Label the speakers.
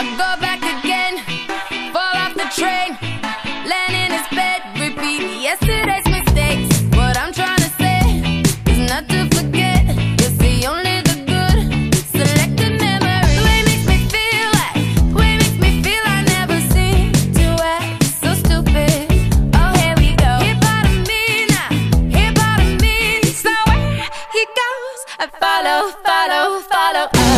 Speaker 1: I go
Speaker 2: back again, fall off the train, land in his bed, repeat yesterday's mistakes. What I'm trying to say is not to forget, you see only the good, way makes me feel like, way makes me feel I never seem to act so stupid. Oh, here we go. Part of me now, part of me. So he goes, I follow, follow, follow.